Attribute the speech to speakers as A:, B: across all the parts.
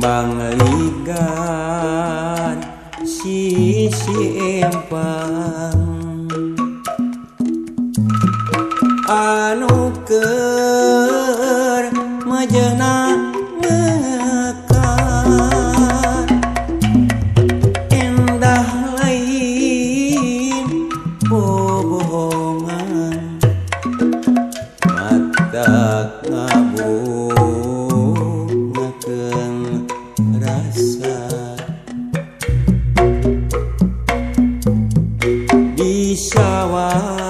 A: Mangaligan si si empang. Anu ke majena висяла.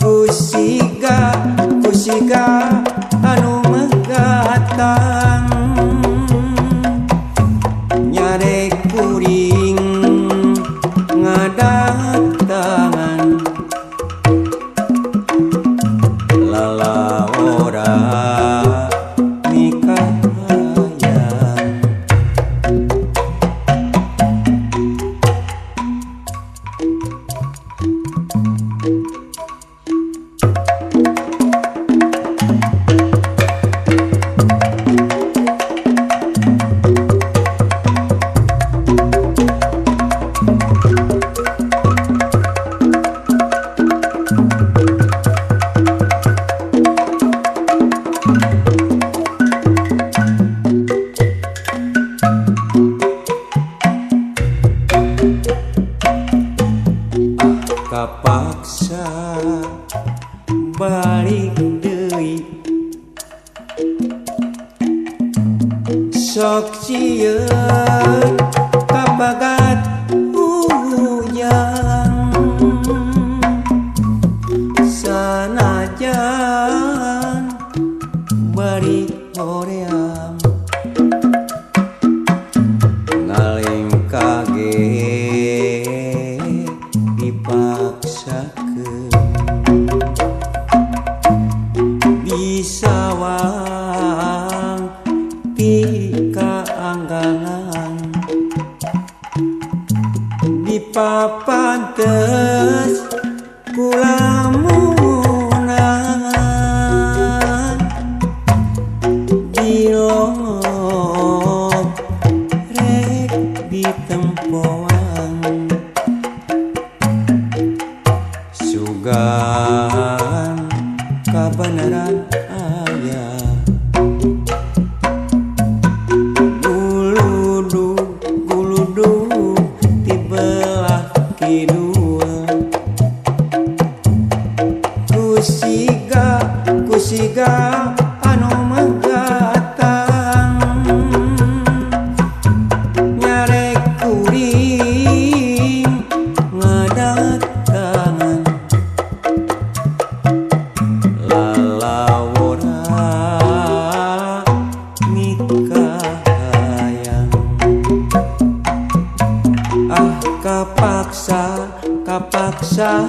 A: kusiga kusiga anu menggatal sok sieun kapagat hujan. Sanajan bari hoream ngaling kaget dipaksakeun di papan tes kulamunan di longok rek di tempoan. Sugan kabeneran ayah kusiga anu megatang nyarek kuring ngadatangan lalawora nikah hayang. Ah kapaksa kapaksa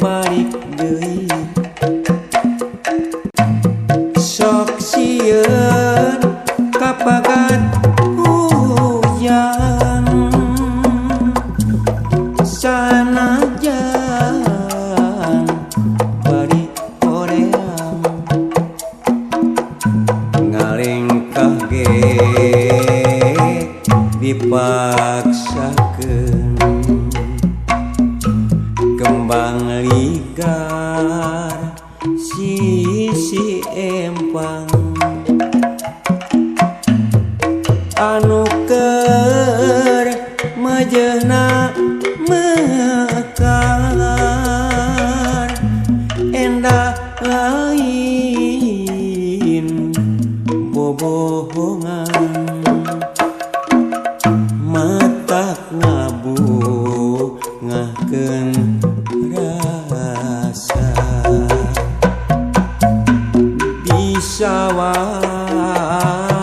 A: balik deui sieun kapagat hujan? Sanajan bari hoream ngaling kaget dipaksakeun kembang ligar sisi empang anu keur majena mekar. Endah lain bobohongan. Mata ngabu ngahkeun rasa. Bisa kawan